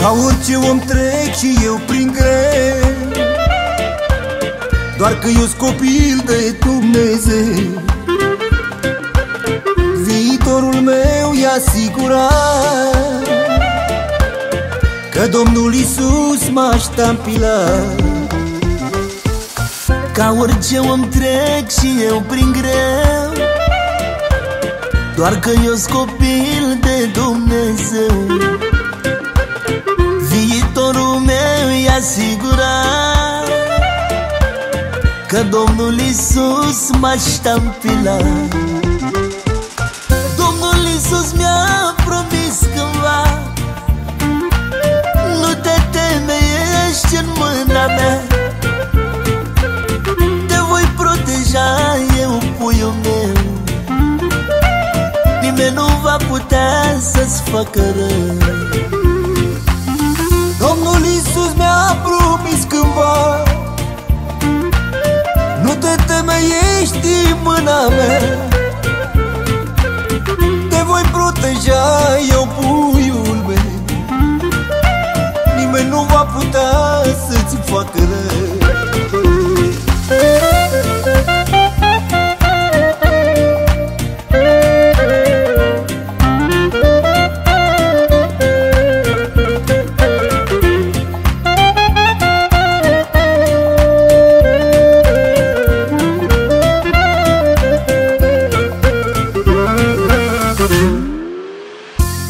Ca orice om trec și eu prin greu. Doar că eu copil de Dumnezeu. Viitorul meu e asigurat Că Domnul Iisus m-a ștampilat. Ca orice om trec și eu prin greu Doar că eu copil de Dumnezeu meu e asigurat Că Domnul Iisus m-a ștampilat. Domnul Iisus mi-a promis cândva Nu te teme, ești în mâna mea. Te voi proteja, eu puiul meu. Nimeni nu va putea să-ți facă rău Domnul Iisus mi-a promis cândva. Nu te teme, ești în mâna mea. Te voi proteja, eu puiul meu. Nimeni nu va putea să-ți facă rău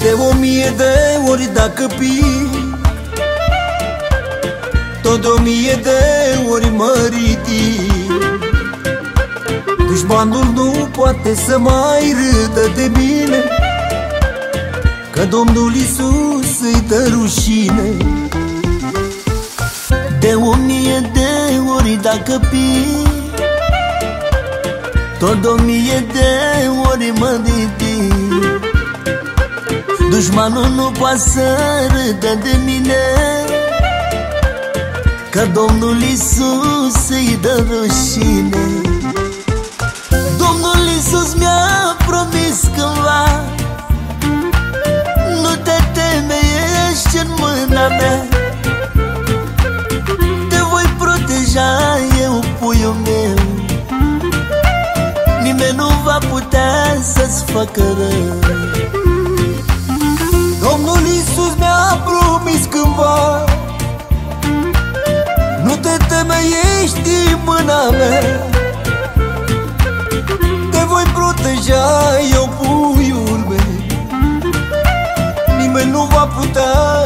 De o mie de ori dacă pic Tot de o mie de ori mă ridic Dușmanul nu poate să mai râdă de mine Că Domnul Iisus îi dă rușine. De o mie de ori dacă pic Tot de o mie de ori mă ridic Dușmanul nu poate să râdă de mine Că Domnul Iisus îi dă rușine. Domnul Iisus mi-a promis cândva Nu te teme, ești în mâna mea Te voi proteja, eu puiul meu. Nimeni nu va putea să-ți facă rău Domnul Iisus mi-a promis cândva. Nu te teme, ești în mâna mea. Te voi proteja, eu puiul meu. Nimeni nu va putea să-ți facă rău